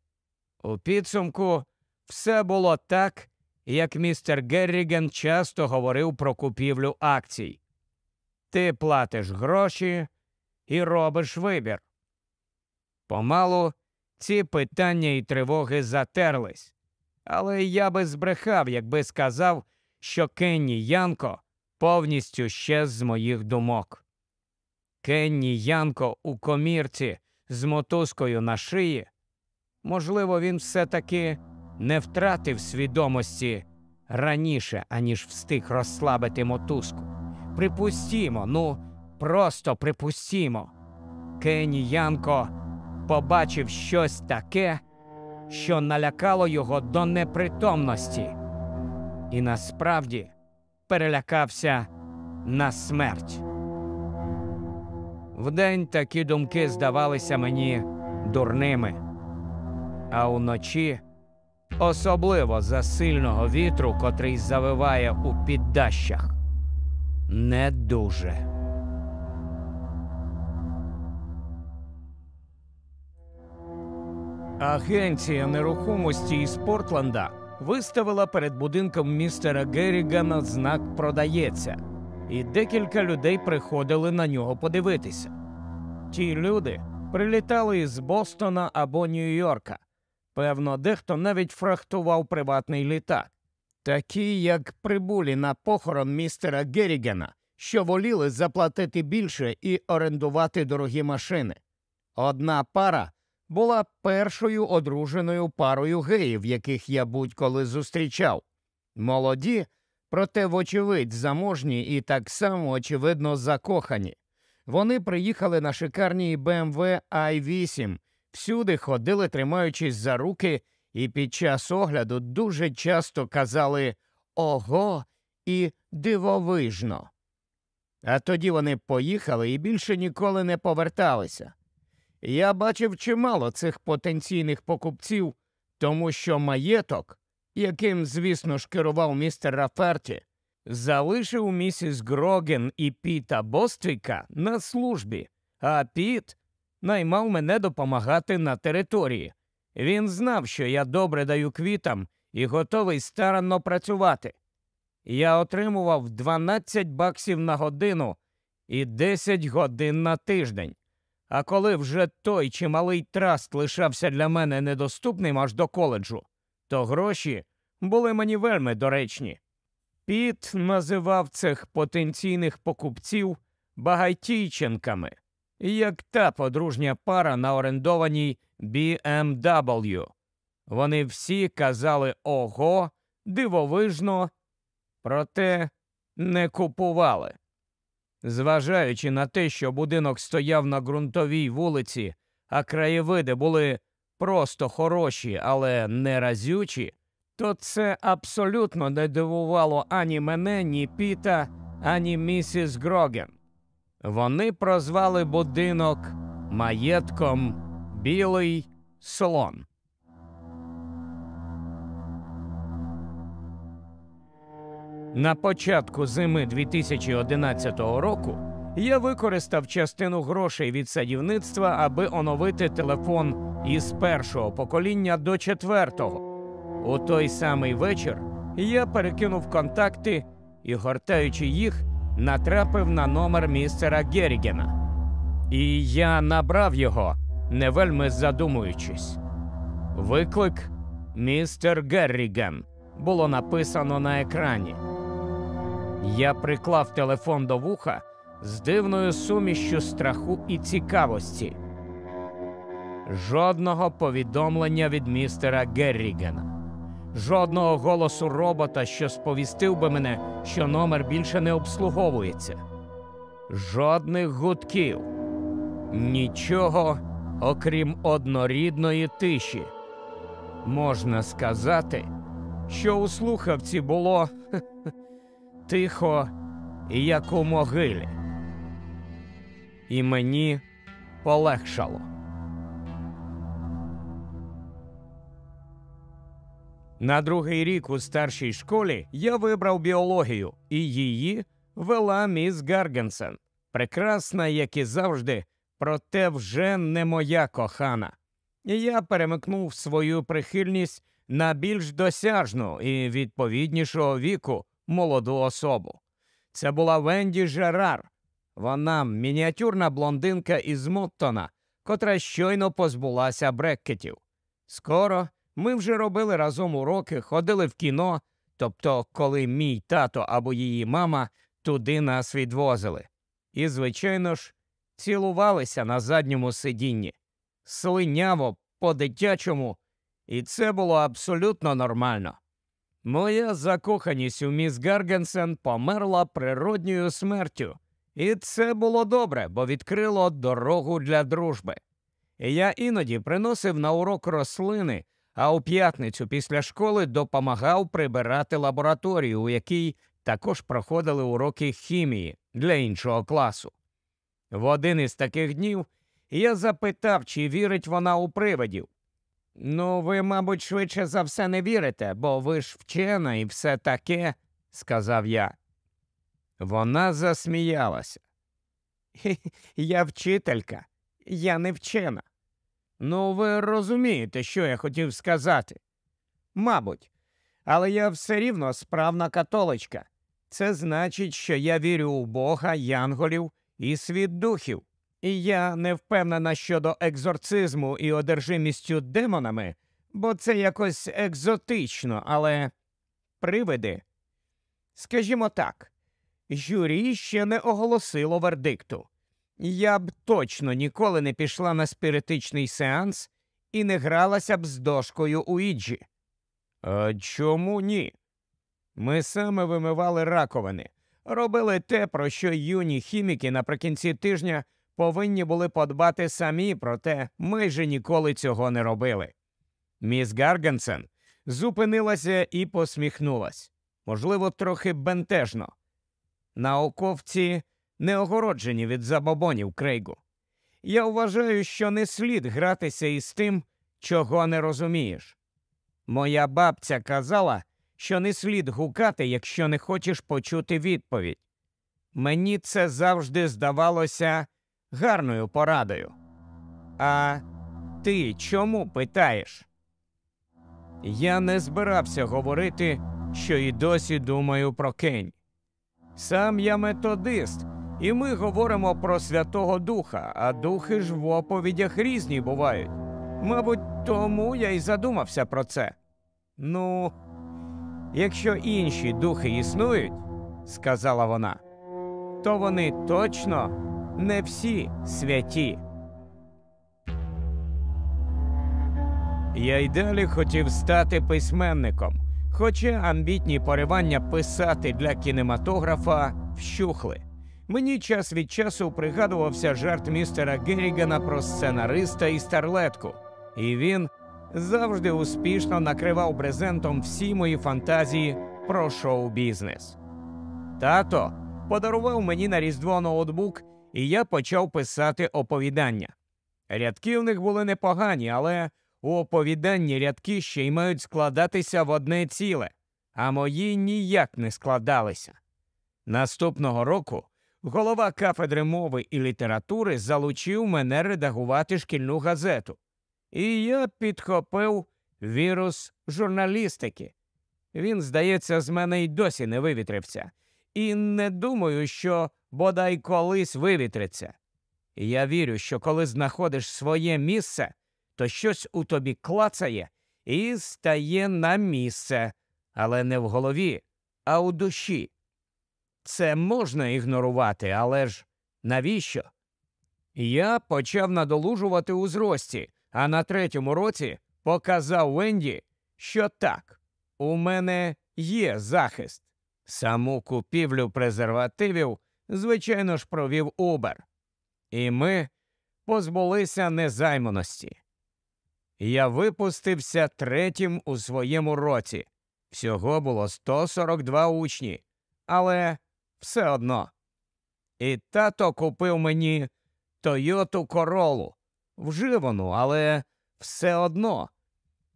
У підсумку все було так, як містер Герріген часто говорив про купівлю акцій. Ти платиш гроші і робиш вибір. Помалу ці питання і тривоги затерлись, але я би збрехав, якби сказав, що Кенні Янко повністю щез з моїх думок. Кенні Янко у комірці з мотузкою на шиї. Можливо, він все таки не втратив свідомості раніше, аніж встиг розслабити мотузку. Припустімо, ну, просто припустімо. Кенні Янко побачив щось таке, що налякало його до непритомності, і насправді перелякався на смерть. Вдень такі думки здавалися мені дурними, а уночі, особливо за сильного вітру, котрий завиває у піддащах, не дуже. Агенція нерухомості із Портленда виставила перед будинком містера Геррігана знак продається, і декілька людей приходили на нього подивитися. Ті люди прилітали із Бостона або Нью-Йорка. Певно, дехто навіть фрахтував приватний літак, такі, як прибулі на похорон містера Геррігана, що воліли заплатити більше і орендувати дорогі машини. Одна пара була першою одруженою парою геїв, яких я будь-коли зустрічав. Молоді, проте, вочевидь, заможні і так само, очевидно, закохані. Вони приїхали на шикарній BMW i8, всюди ходили, тримаючись за руки, і під час огляду дуже часто казали ого і дивовижно. А тоді вони поїхали і більше ніколи не поверталися. Я бачив чимало цих потенційних покупців, тому що маєток, яким, звісно ж, керував містер Раферті, залишив місіс Гроген і Піта Боствіка на службі, а Піт наймав мене допомагати на території. Він знав, що я добре даю квітам і готовий старанно працювати. Я отримував 12 баксів на годину і 10 годин на тиждень. А коли вже той чималий траст лишався для мене недоступним аж до коледжу, то гроші були мені вельми доречні. Піт називав цих потенційних покупців багатійченками, як та подружня пара на орендованій BMW. Вони всі казали ого, дивовижно, проте не купували. Зважаючи на те, що будинок стояв на ґрунтовій вулиці, а краєвиди були просто хороші, але не разючі, то це абсолютно не дивувало ані мене, ні Піта, ані місіс Гроген. Вони прозвали будинок маєтком Білий слон. На початку зими 2011 року я використав частину грошей від садівництва, аби оновити телефон із першого покоління до четвертого. У той самий вечір я перекинув контакти і, гортаючи їх, натрапив на номер містера Геррігена. І я набрав його, не вельми задумуючись. Виклик містер Герріген. було написано на екрані. Я приклав телефон до вуха з дивною сумішчю страху і цікавості. Жодного повідомлення від містера Геррігена. Жодного голосу робота, що сповістив би мене, що номер більше не обслуговується. Жодних гудків. Нічого, окрім однорідної тиші. Можна сказати, що у слухавці було тихо, як у могилі. І мені полегшало. На другий рік у старшій школі я вибрав біологію, і її вела міс Гаргенсен. Прекрасна, як і завжди, проте вже не моя кохана. Я перемикнув свою прихильність на більш досяжну і відповіднішого віку молоду особу. Це була Венді Жерар. Вона мініатюрна блондинка із Моттона, котра щойно позбулася брекетів. Скоро ми вже робили разом уроки, ходили в кіно, тобто, коли мій тато або її мама туди нас відвозили. І, звичайно ж, цілувалися на задньому сидінні, слиняво, по-дитячому, і це було абсолютно нормально. Моя закоханість у міс Гаргенсен померла природньою смертю, і це було добре, бо відкрило дорогу для дружби. Я іноді приносив на урок рослини, а у п'ятницю після школи допомагав прибирати лабораторію, у якій також проходили уроки хімії для іншого класу. В один із таких днів я запитав, чи вірить вона у привидів. Ну, ви, мабуть, швидше за все не вірите, бо ви ж вчена і все таке, сказав я. Вона засміялася. Я вчителька, я не вчена. Ну, ви розумієте, що я хотів сказати? Мабуть, але я все рівно справна католичка. Це значить, що я вірю у Бога, янголів і світ духів. І я не впевнена щодо екзорцизму і одержимістю демонами, бо це якось екзотично, але привиди. Скажімо так, журі ще не оголосило вердикту. Я б точно ніколи не пішла на спіритичний сеанс і не гралася б з дошкою у Іджі. А чому ні? Ми саме вимивали раковини, робили те, про що юні хіміки наприкінці тижня повинні були подбати самі, проте майже ніколи цього не робили. Міс Гаргенсен зупинилася і посміхнулась, можливо, трохи бентежно. Науковці не огороджені від забобонів Крейгу. Я вважаю, що не слід гратися із тим, чого не розумієш. Моя бабця казала, що не слід гукати, якщо не хочеш почути відповідь. Мені це завжди здавалося гарною порадою. А ти чому питаєш? Я не збирався говорити, що і досі думаю про Кень. Сам я методист, і ми говоримо про Святого Духа, а духи ж в оповідях різні бувають. Мабуть, тому я й задумався про це. Ну, якщо інші духи існують, сказала вона, то вони точно не всі святі. Я й далі хотів стати письменником, хоча амбітні поривання писати для кінематографа вщухли. Мені час від часу пригадувався жарт містера Геррігана про сценариста і старлетку, і він завжди успішно накривав брезентом всі мої фантазії про шоу-бізнес. Тато подарував мені на різдво ноутбук, і я почав писати оповідання. Рядки в них були непогані, але у оповіданні рядки ще й мають складатися в одне ціле, а мої ніяк не складалися. Наступного року голова кафедри мови і літератури залучив мене редагувати шкільну газету, і я підхопив вірус журналістики. Він, здається, з мене й досі не вивітрився, і не думаю, що бодай колись вивітриться. Я вірю, що коли знаходиш своє місце, то щось у тобі клацає і стає на місце, але не в голові, а у душі. Це можна ігнорувати, але ж навіщо? Я почав надолужувати у зрості, а на третьому році показав Венді, що так, у мене є захист. Саму купівлю презервативів, звичайно ж, провів Убер. І ми позбулися незайманості. Я випустився третім у своєму році. Всього було 142 учні, але все одно. І тато купив мені Тойоту Королу, вживану, але все одно.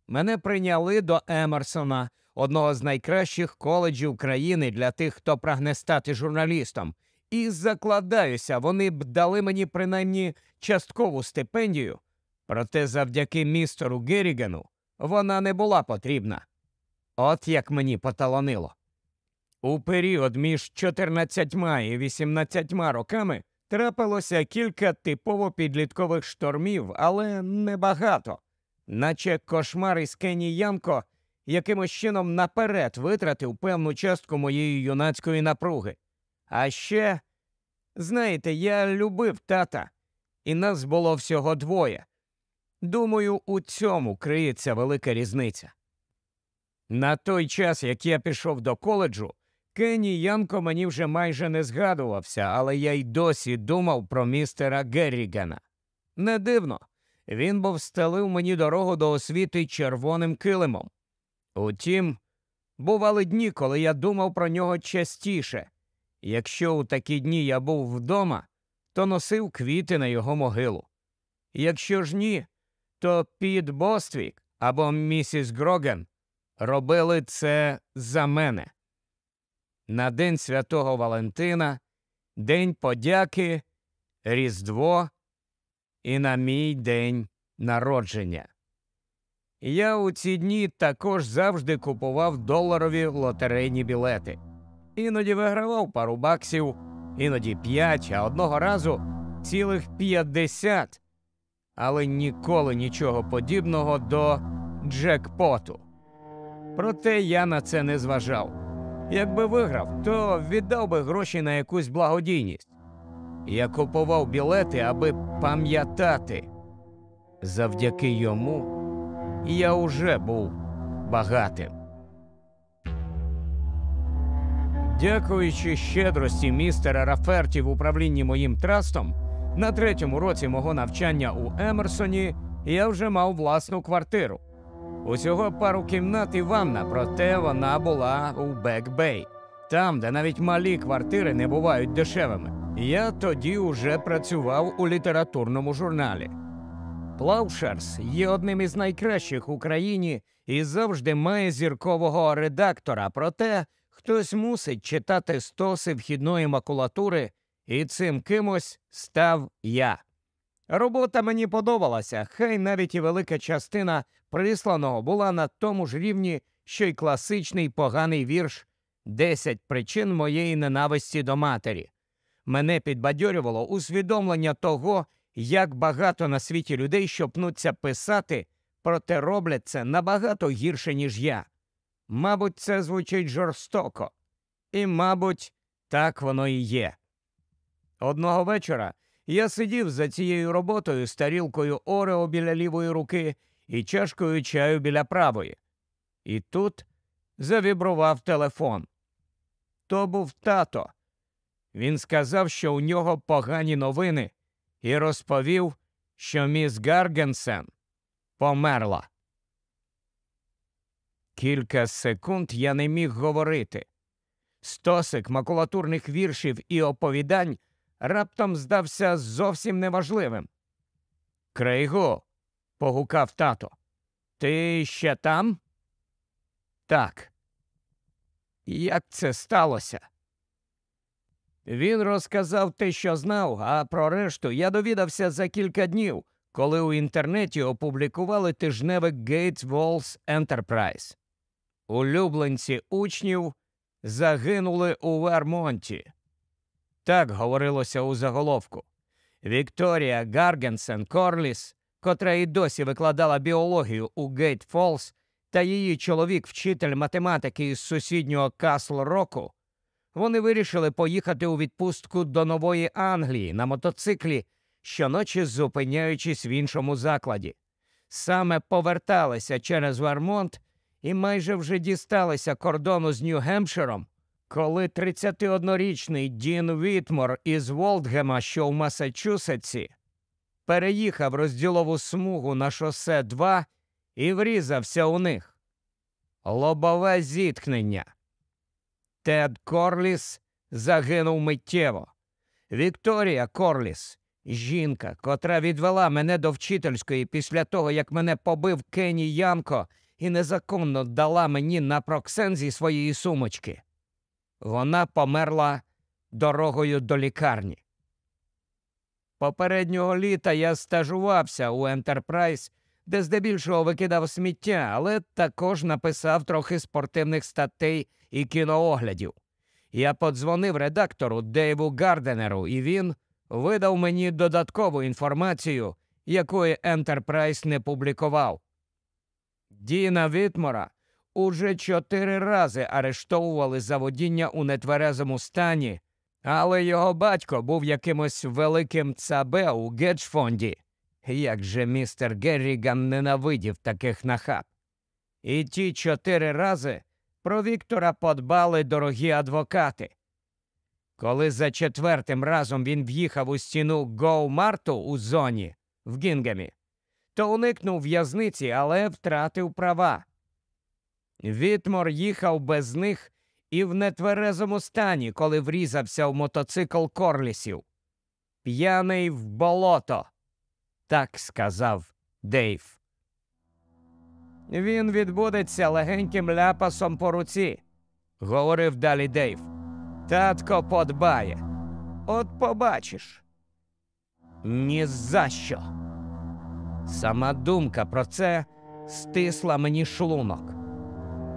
Мене прийняли до Емерсона, одного з найкращих коледжів країни для тих, хто прагне стати журналістом. І закладаюся, вони б дали мені принаймні часткову стипендію, проте завдяки містеру Геррігану вона не була потрібна. От як мені поталонило. У період між 14 і 18 роками трапилося кілька типово підліткових штормів, але небагато, наче кошмар із Кенні Янко якимось чином наперед витратив певну частку моєї юнацької напруги. А ще, знаєте, я любив тата, і нас було всього двоє. Думаю, у цьому криється велика різниця. На той час, як я пішов до коледжу, Кенні Янко мені вже майже не згадувався, але я й досі думав про містера Геррігана. Не дивно, він був стелив мені дорогу до освіти червоним килимом. Утім, бували дні, коли я думав про нього частіше. Якщо у такі дні я був вдома, то носив квіти на його могилу. Якщо ж ні, то Піт Боствік або місіс Гроген робили це за мене. На День Святого Валентина, День подяки, Різдво і на мій день народження. Я у ці дні також завжди купував доларові лотерейні білети. Іноді вигравав пару баксів, іноді п'ять, а одного разу цілих п'ятдесят, але ніколи нічого подібного до джекпоту. Проте я на це не зважав. Якби виграв, то віддав би гроші на якусь благодійність. Я купував білети, аби пам'ятати. Завдяки йому я уже був багатим. Дякуючи щедрості містера Раферті в управлінні моїм трастом, на третьому році мого навчання у Емерсоні я вже мав власну квартиру. Усього пару кімнат і ванна, проте вона була у Бек-Бей, там, де навіть малі квартири не бувають дешевими. Я тоді уже працював у літературному журналі. Плаушерс є одним із найкращих в Україні і завжди має зіркового редактора. Проте хтось мусить читати стоси вхідної макулатури, і цим кимось став я. Робота мені подобалася, хай навіть і велика частина присланого була на тому ж рівні, що й класичний поганий вірш «10 причин моєї ненависті до матері. Мене підбадьорювало усвідомлення того, як багато на світі людей, що пнуться писати, проте роблять це набагато гірше, ніж я. Мабуть, це звучить жорстоко, і, мабуть, так воно і є. Одного вечора я сидів за цією роботою з тарілкою Орео біля лівої руки і чашкою чаю біля правої. І тут завібрував телефон. То був тато. Він сказав, що у нього погані новини, і розповів, що міс Гаргенсен померла. Кілька секунд я не міг говорити. Стосик макулатурних віршів і оповідань раптом здався зовсім неважливим. Крейго, погукав тато, ти ще там? Так. Як це сталося? Він розказав те, що знав, а про решту я довідався за кілька днів, коли у інтернеті опублікували тижневик Gates Walls Enterprise. Улюбленці учнів загинули у Вермонті. Так говорилося у заголовку. Вікторія Гаргенсен Корліс, котра і досі викладала біологію у Гейт Фолс, та її чоловік, вчитель математики із сусіднього Касл Року, вони вирішили поїхати у відпустку до Нової Англії на мотоциклі, щоночі зупиняючись в іншому закладі. Саме поверталися через Вермонт і майже вже дісталися кордону з Нью-Гемпширом, коли 31-річний Дін Вітмор із Волдгема, що в Масачусетсі, переїхав розділову смугу на шосе 2 і врізався у них. Лобове зіткнення. Тед Корліс загинув миттєво. Вікторія Корліс, жінка, котра відвела мене до вчительської після того, як мене побив Кенні Янко і незаконно дала мені на проксензі своєї сумочки. Вона померла дорогою до лікарні. Попереднього літа я стажувався у Ентерпрайз, де здебільшого викидав сміття, але також написав трохи спортивних статей і кінооглядів. Я подзвонив редактору Дейву Гарденеру, і він видав мені додаткову інформацію, якої Ентерпрайз не публікував. Діна Вітмора уже чотири рази арештовували за водіння у нетверезому стані, але його батько був якимось великим цабе у геджфонді. Як же містер Герріган ненавидів таких нахаб. І ті чотири рази про Віктора подбали дорогі адвокати. Коли за четвертим разом він в'їхав у стіну Гоу-Марту у зоні в Гінгемі, то уникнув в'язниці, але втратив права. Вітмор їхав без них і в нетверезому стані, коли врізався в мотоцикл Корлісів. П'яний в болото, так сказав Дейв. Він відбудеться легеньким ляпасом по руці, говорив далі Дейв. Татко подбає. От побачиш. Ні за що. Сама думка про це стисла мені шлунок.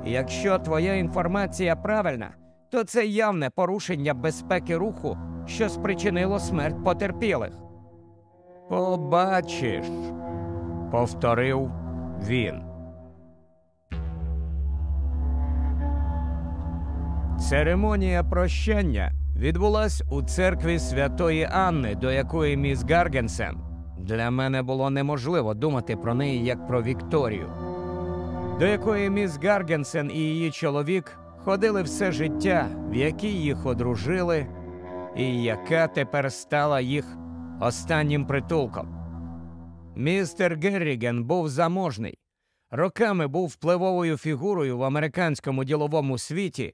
Якщо твоя інформація правильна, то це явне порушення безпеки руху, що спричинило смерть потерпілих. Побачиш, повторив він. Церемонія прощання відбулась у церкві Святої Анни, до якої міс Гаргенсен для мене було неможливо думати про неї як про Вікторію, до якої міс Гаргенсен і її чоловік ходили все життя, в якій їх одружили, і яка тепер стала їх останнім притулком. Містер Герріген був заможний, роками був впливовою фігурою в американському діловому світі,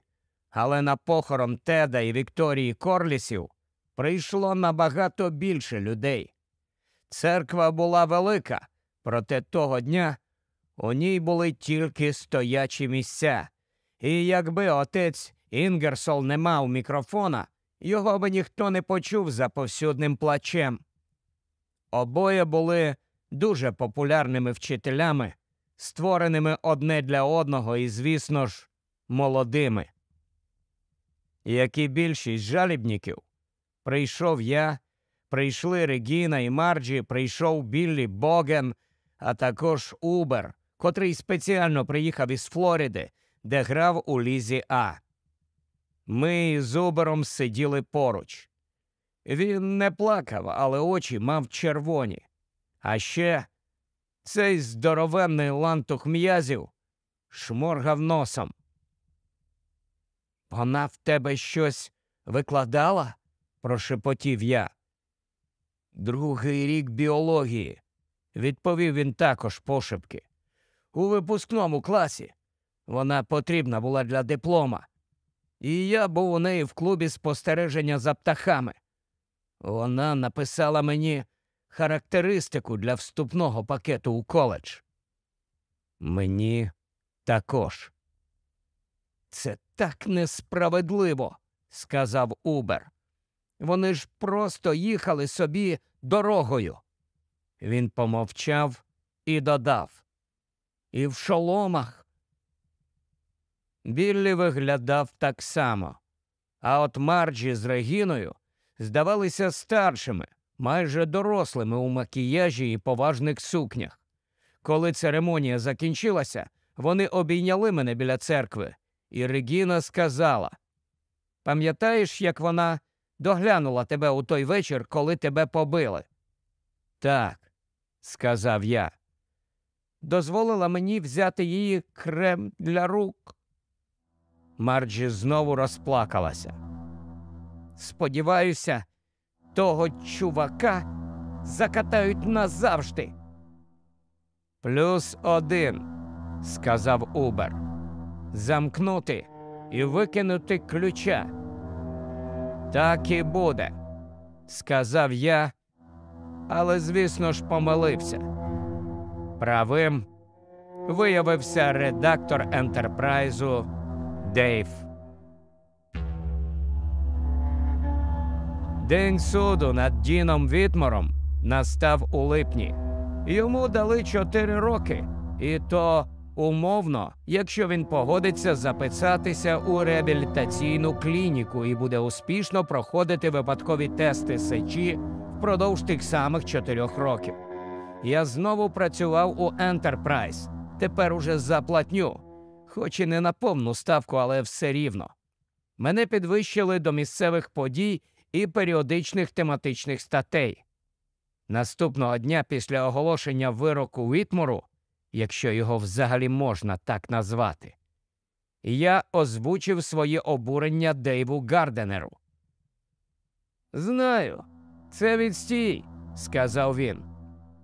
але на похорон Теда і Вікторії Корлісів прийшло набагато більше людей. Церква була велика, проте того дня у ній були тільки стоячі місця, і якби отець Інгерсол не мав мікрофона, його би ніхто не почув за повсюдним плачем. Обоє були дуже популярними вчителями, створеними одне для одного і, звісно ж, молодими. Як і більшість жалібників, прийшов я, прийшли Регіна і Марджі, прийшов Біллі Боген, а також Убер, котрий спеціально приїхав із Флориди, де грав у лізі А. Ми з Убером сиділи поруч. Він не плакав, але очі мав червоні. А ще цей здоровенний лантух м'язів шморгав носом. Вона в тебе щось викладала? прошепотів я. Другий рік біології, відповів він також пошепки. У випускному класі вона потрібна була для диплома. І я був у неї в клубі спостереження за птахами. Вона написала мені характеристику для вступного пакету у коледж. Мені також. Це так несправедливо, сказав Убер. Вони ж просто їхали собі дорогою. Він помовчав і додав. І в шоломах. Біллі виглядав так само, а от Марджі з Регіною здавалися старшими, майже дорослими у макіяжі і поважних сукнях. Коли церемонія закінчилася, вони обійняли мене біля церкви, і Регіна сказала: Пам'ятаєш, як вона доглянула тебе у той вечір, коли тебе побили? Так, сказав я. Дозволила мені взяти її крем для рук. Марджі знову розплакалася. Сподіваюся, того чувака закатають назавжди. Плюс один, сказав Убер. Замкнути і викинути ключа. Так і буде, сказав я, але, звісно ж, помилився. Правим виявився редактор ентерпрайзу Дейв. День суду над Діном Вітмором настав у липні. Йому дали чотири роки, і то умовно, якщо він погодиться записатися у реабілітаційну клініку і буде успішно проходити випадкові тести сечі впродовж тих самих чотирьох років. Я знову працював у Enterprise, тепер уже за платню, хоч і не на повну ставку, але все рівно. Мене підвищили до місцевих подій і періодичних тематичних статей. Наступного дня після оголошення вироку Вітмору, якщо його взагалі можна так назвати, я озвучив своє обурення Дейву Гарденеру. Знаю, це відстій, сказав він.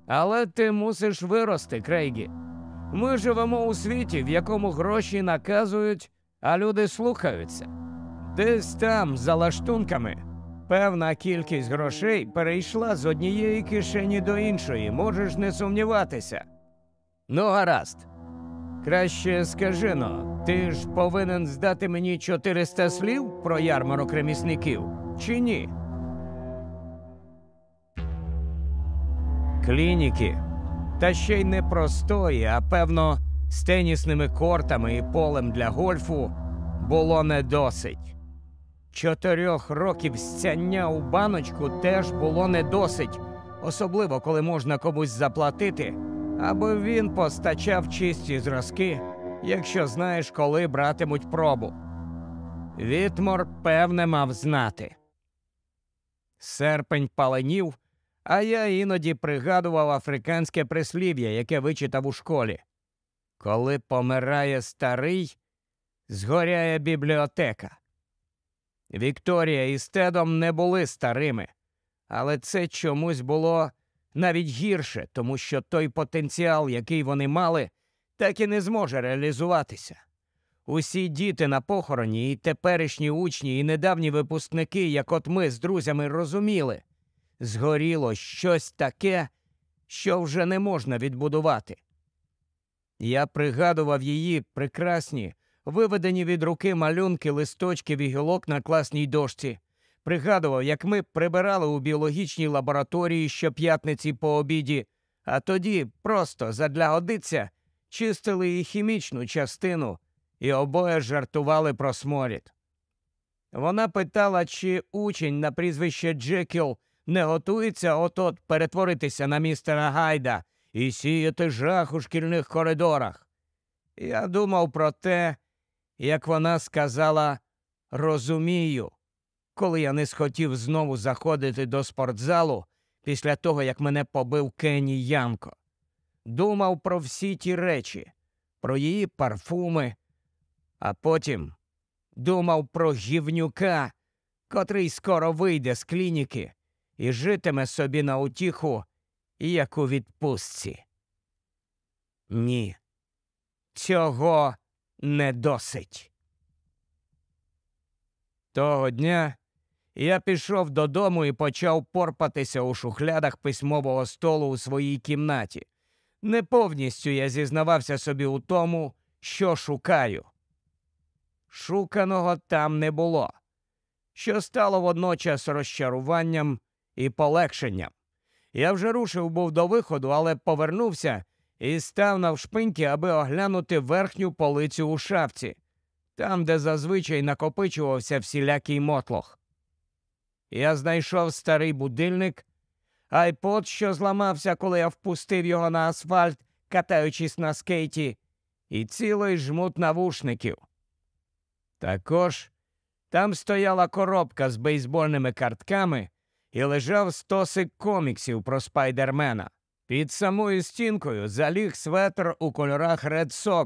Але ти мусиш вирости, Крейгі. Ми живемо у світі, в якому гроші наказують, а люди слухаються. Десь там, за лаштунками, певна кількість грошей перейшла з однієї кишені до іншої, можеш не сумніватися. Ну, гаразд. Краще скажи но, ти ж повинен здати мені 400 слів про ярмарок ремісників, чи ні? Клініки. Та ще й не простої, а певно, з тенісними кортами і полем для гольфу було не досить. Чотирьох років стяння у баночку теж було не досить, особливо коли можна комусь заплатити, аби він постачав чисті зразки, якщо знаєш, коли братимуть пробу. Вітмор, певне, мав знати. Серпень паленів, а я іноді пригадував африканське прислів'я, яке вичитав у школі. Коли помирає старий, згоряє бібліотека. Вікторія і Стедом не були старими, але це чомусь було навіть гірше, тому що той потенціал, який вони мали, так і не зможе реалізуватися. Усі діти на похороні, і теперішні учні, і недавні випускники, як от ми з друзями розуміли, згоріло щось таке, що вже не можна відбудувати. Я пригадував її прекрасні, виведені від руки малюнки листочків і гілок на класній дошці. Пригадував, як ми прибирали у біологічній лабораторії щоп'ятниці по обіді, а тоді просто задля годиця чистили і хімічну частину і обоє жартували про сморід. Вона питала, чи учень на прізвище Джекіл не готується от-от перетворитися на містера Гайда і сіяти жах у шкільних коридорах. Я думав про те, як вона сказала розумію, коли я не схотів знову заходити до спортзалу після того, як мене побив Кенні Янко. Думав про всі ті речі, про її парфуми, а потім думав про гівнюка, котрий скоро вийде з клініки і житиме собі на утіху, як у відпустці. Ні, цього не досить. Того дня я пішов додому і почав порпатися у шухлядах письмового столу у своїй кімнаті. Не повністю я зізнавався собі у тому, що шукаю. Шуканого там не було, що стало водночас розчаруванням і полегшенням. Я вже рушив був до виходу, але повернувся і став навшпиньки, аби оглянути верхню полицю у шафці, там, де зазвичай накопичувався всілякий мотлох. Я знайшов старий будильник, iPod, що зламався, коли я впустив його на асфальт, катаючись на скейті, і цілий жмут навушників. Також там стояла коробка з бейсбольними картками і лежав стосик коміксів про спайдермена. Під самою стінкою заліг светр у кольорах Red Sox